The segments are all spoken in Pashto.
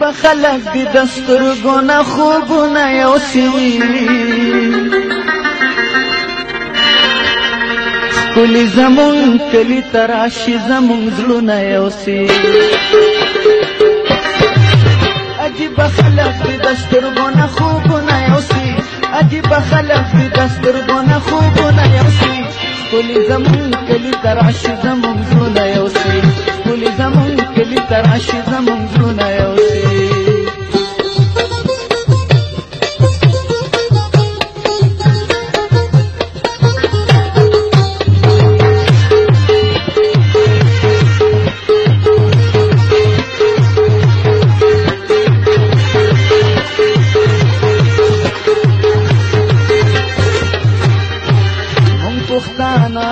به خلک دي دسترګو نه خوبونه یو سوي کلی زمون کلی تراشی زمون زلونه یو سي عجیب خلک دي دسترګو نه خوبونه یو سي عجیب خلک دي دسترګو نه خوبونه یو سي کلی زمون کلی تراشی زمون زلونه یو سي کلی زمون کلی تراشی زمون वर्तन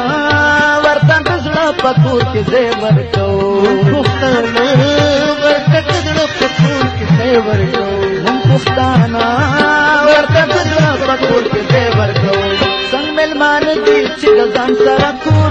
वरता गजड़ा पकूर के जेवर को मुफ्ताना वरता गजड़ा पकूर के जेवर के जेवर को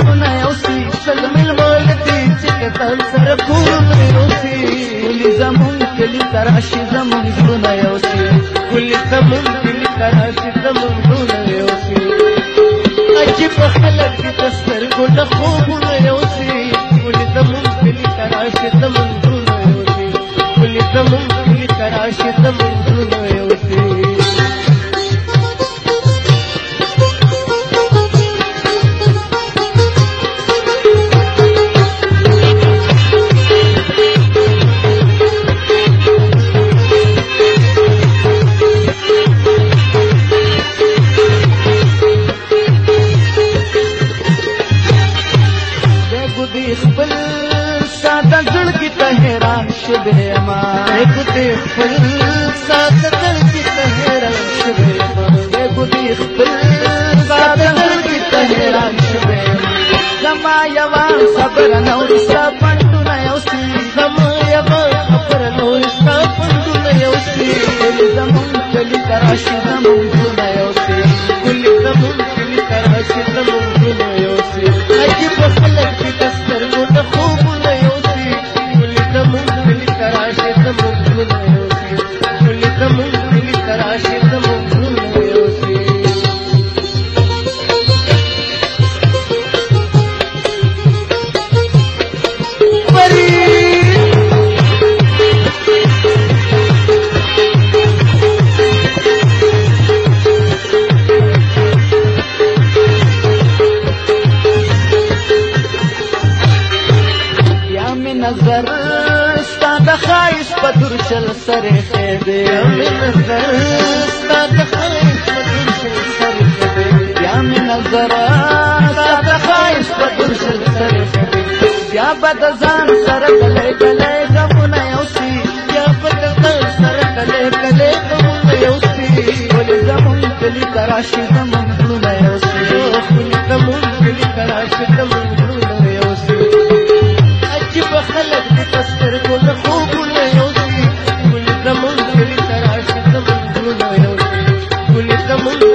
دستر ګل خوبونه یو سي ګل دمون کلی تراشه دمون ګل یو سي ګل دمون کلی تراشه دمون पुल सत रे माए कुल सलाशी त रे ज़मायू नयो नंढु नयोसि रमी तरश रुयो फुल रमी तरश र د خایش په تور چل سره ته دې امن زستا د خایش په تور چل سره ته دې یا من زرا د خایش په تور چل سره ته دې بیا بد ځان سره کله کله غمونه یو سي یا بد ځان سره کله کله غمونه یو سي ول زمون کلی تراشي زمون غمونه یو سي خو زمون کلی تراشي زمون ګل د منګړي تراشي د منګړو یو ګل د منګړي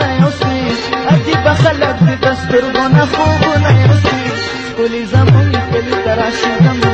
سترګو نه خوبونه یوسي ښکلي زمونږ کلي ته راشي زمونږ